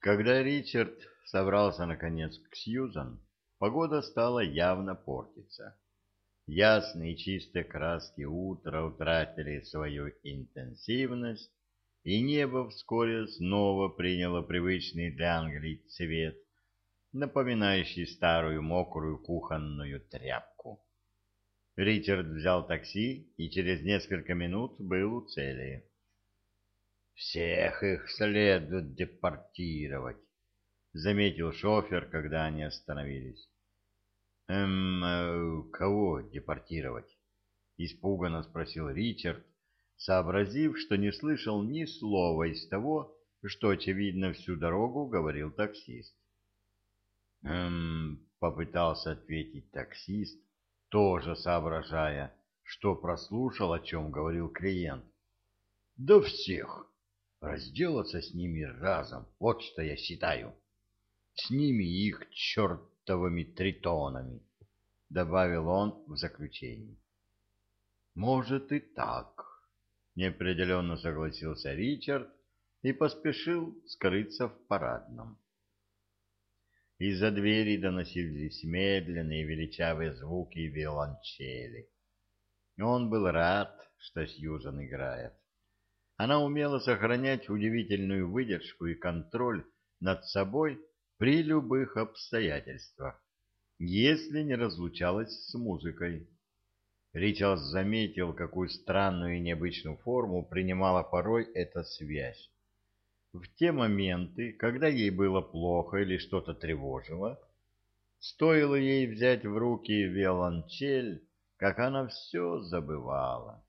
Когда Ричард собрался, наконец, к Сьюзан, погода стала явно портиться. Ясные чистые краски утра утратили свою интенсивность, и небо вскоре снова приняло привычный для Англии цвет, напоминающий старую мокрую кухонную тряпку. Ричард взял такси и через несколько минут был у цели. «Всех их следует депортировать», — заметил шофер, когда они остановились. «Эм, э, кого депортировать?» — испуганно спросил Ричард, сообразив, что не слышал ни слова из того, что, очевидно, всю дорогу говорил таксист. «Эм...» — попытался ответить таксист, тоже соображая, что прослушал, о чем говорил клиент. «Да всех! Разделаться с ними разом, вот что я считаю. С ними и их чертовыми тритонами!» — добавил он в заключении. «Может и так», — неопределенно согласился Ричард и поспешил скрыться в парадном. Из-за двери доносились медленные величавые звуки виолончели. Он был рад, что Сьюзан играет. Она умела сохранять удивительную выдержку и контроль над собой при любых обстоятельствах, если не разлучалась с музыкой. Ричард заметил, какую странную и необычную форму принимала порой эта связь. В те моменты, когда ей было плохо или что-то тревожило, стоило ей взять в руки виолончель, как она все забывала.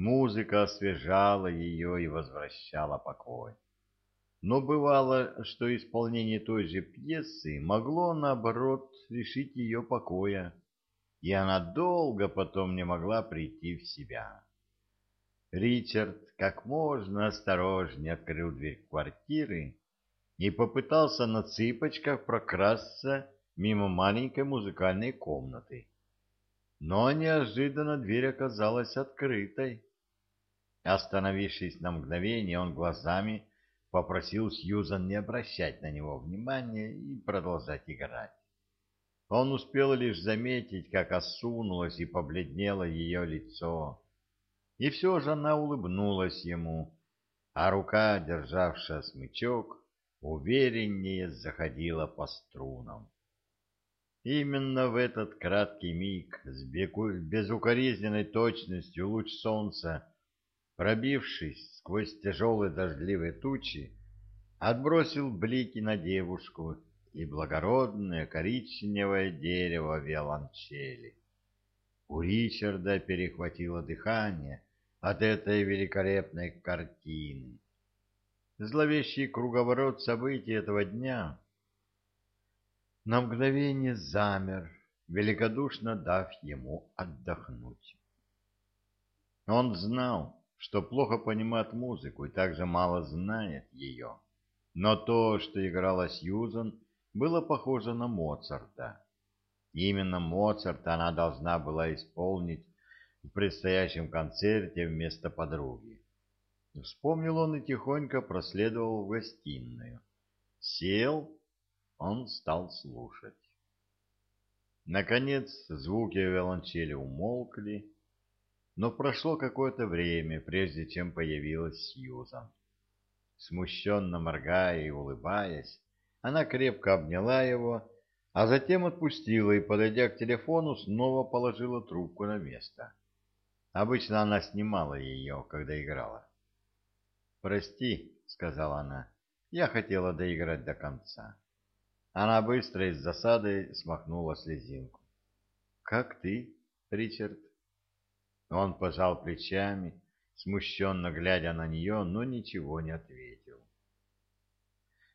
Музыка освежала ее и возвращала покой. Но бывало, что исполнение той же пьесы могло, наоборот, лишить ее покоя, и она долго потом не могла прийти в себя. Ричард как можно осторожнее открыл дверь квартиры и попытался на цыпочках прокрасться мимо маленькой музыкальной комнаты. Но неожиданно дверь оказалась открытой. Остановившись на мгновение, он глазами попросил Сьюзан не обращать на него внимания и продолжать играть. Он успел лишь заметить, как осунулось и побледнело ее лицо и все же она улыбнулась ему, а рука, державшая смычок, увереннее заходила по струнам. Именно в этот краткий миг с безукоризненной точностью луч солнца, пробившись сквозь тяжелые дождливые тучи, отбросил блики на девушку и благородное коричневое дерево виолончели. У Ричарда перехватило дыхание, от этой великолепной картины. Зловещий круговорот событий этого дня на мгновение замер, великодушно дав ему отдохнуть. Он знал, что плохо понимает музыку и также мало знает ее, но то, что играла Сьюзан, было похоже на Моцарта. Именно Моцарта она должна была исполнить в предстоящем концерте вместо подруги. Вспомнил он и тихонько проследовал в гостиную. Сел, он стал слушать. Наконец звуки виолончели умолкли, но прошло какое-то время, прежде чем появилась Сьюзан. Смущенно моргая и улыбаясь, она крепко обняла его, а затем отпустила и, подойдя к телефону, снова положила трубку на место. Обычно она снимала ее, когда играла. «Прости», — сказала она, — «я хотела доиграть до конца». Она быстро из засады смахнула слезинку. «Как ты, Ричард?» Он пожал плечами, смущенно глядя на нее, но ничего не ответил.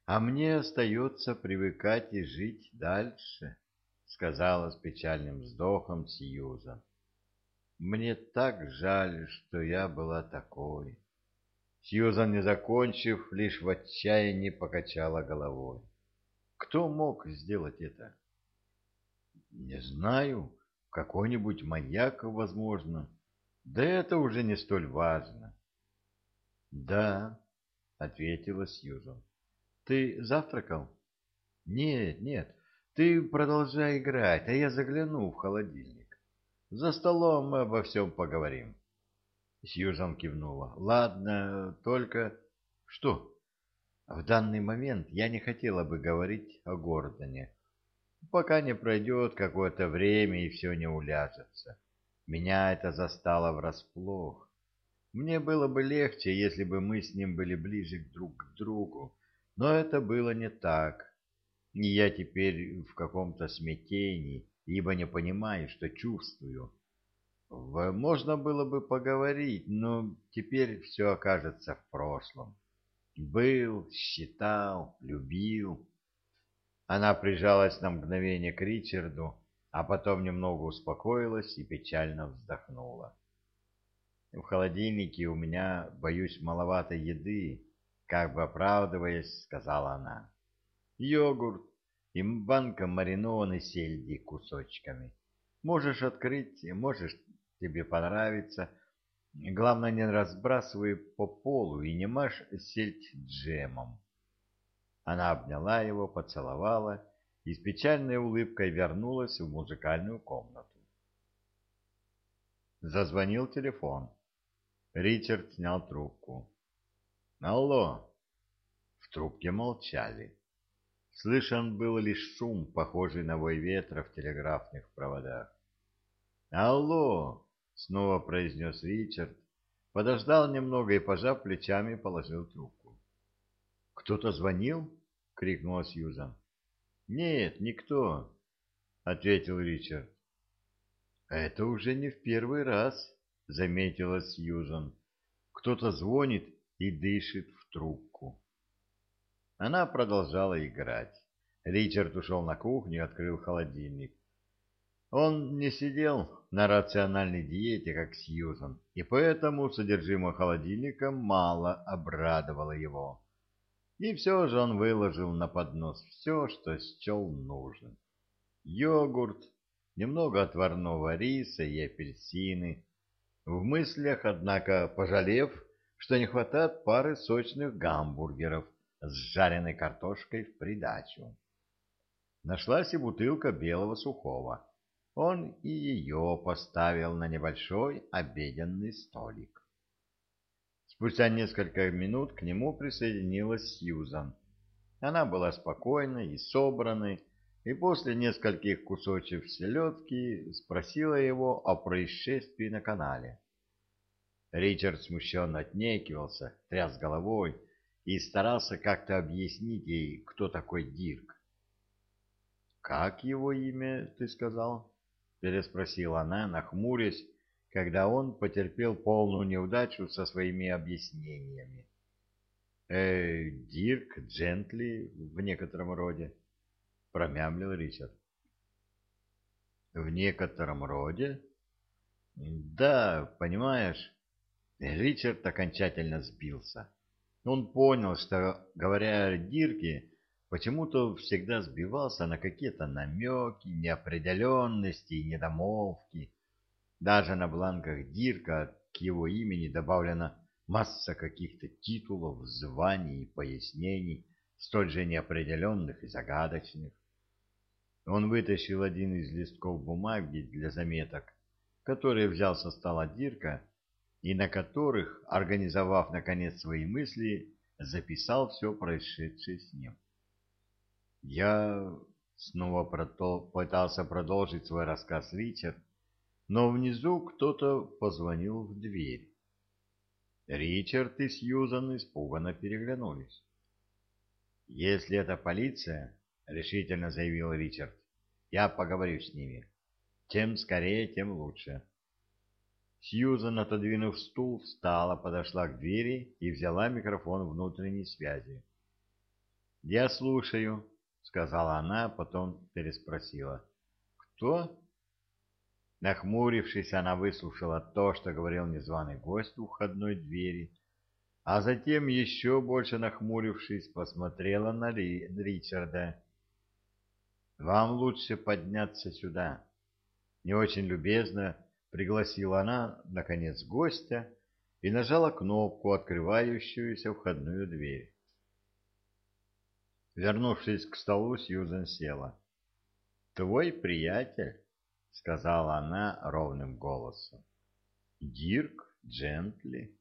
«А мне остается привыкать и жить дальше», — сказала с печальным вздохом Сьюзан. Мне так жаль, что я была такой. Сьюзан, не закончив, лишь в отчаянии покачала головой. Кто мог сделать это? Не знаю, какой-нибудь маяк, возможно. Да это уже не столь важно. Да, ответила Сьюзан. Ты завтракал? Нет, нет, ты продолжай играть, а я загляну в холодильник. За столом мы обо всем поговорим. Сьюзан кивнула. Ладно, только... Что? В данный момент я не хотела бы говорить о Гордоне, пока не пройдет какое-то время и все не уляжется. Меня это застало врасплох. Мне было бы легче, если бы мы с ним были ближе друг к другу, но это было не так. И я теперь в каком-то смятении, ибо не понимаю, что чувствую. Можно было бы поговорить, но теперь все окажется в прошлом. Был, считал, любил. Она прижалась на мгновение к Ричарду, а потом немного успокоилась и печально вздохнула. В холодильнике у меня, боюсь, маловато еды, как бы оправдываясь, сказала она. Йогурт и банка маринованной сельди кусочками. Можешь открыть, можешь тебе понравится. Главное, не разбрасывай по полу и не машь сельдь джемом. Она обняла его, поцеловала и с печальной улыбкой вернулась в музыкальную комнату. Зазвонил телефон. Ричард снял трубку. «Алло!» В трубке молчали. Слышен был лишь шум, похожий на вой ветра в телеграфных проводах. «Алло!» — снова произнес Ричард, подождал немного и, пожав плечами, положил трубку. «Кто-то звонил?» — крикнула Сьюзан. «Нет, никто», — ответил Ричард. «Это уже не в первый раз», — заметила Сьюзан. «Кто-то звонит и дышит в трубку». Она продолжала играть. Ричард ушел на кухню и открыл холодильник. Он не сидел на рациональной диете, как Сьюзан, и поэтому содержимое холодильника мало обрадовало его. И все же он выложил на поднос все, что счел нужным. Йогурт, немного отварного риса и апельсины. В мыслях, однако, пожалев, что не хватает пары сочных гамбургеров с жареной картошкой в придачу. Нашлась и бутылка белого сухого он и ее поставил на небольшой обеденный столик. Спустя несколько минут к нему присоединилась Сьюзан. Она была спокойной и собранной, и после нескольких кусочев селедки спросила его о происшествии на канале. Ричард смущенно отнекивался, тряс головой и старался как-то объяснить ей, кто такой Дирк. «Как его имя, ты сказал?» переспросила она, нахмурясь, когда он потерпел полную неудачу со своими объяснениями. «Э, Дирк Джентли в некотором роде», — промямлил Ричард. «В некотором роде?» «Да, понимаешь...» Ричард окончательно сбился. Он понял, что, говоря о Дирке, почему-то всегда сбивался на какие-то намеки, неопределенности и недомолвки. Даже на бланках Дирка к его имени добавлена масса каких-то титулов, званий и пояснений, столь же неопределенных и загадочных. Он вытащил один из листков бумаги для заметок, который взял со стола Дирка, и на которых, организовав наконец свои мысли, записал все происшедшее с ним. Я снова пытался продолжить свой рассказ Ричард, но внизу кто-то позвонил в дверь. Ричард и Сьюзан испуганно переглянулись. «Если это полиция, — решительно заявил Ричард, — я поговорю с ними. Чем скорее, тем лучше». Сьюзан, отодвинув стул, встала, подошла к двери и взяла микрофон внутренней связи. «Я слушаю», сказала она, потом переспросила. «Кто?» Нахмурившись, она выслушала то, что говорил незваный гость у входной двери, а затем, еще больше нахмурившись, посмотрела на Ри Ричарда. «Вам лучше подняться сюда». Не очень любезно пригласила она, наконец, гостя и нажала кнопку, открывающуюся входную дверь. Вернувшись к столу, Сьюзен села. «Твой приятель», — сказала она ровным голосом. «Дирк Джентли».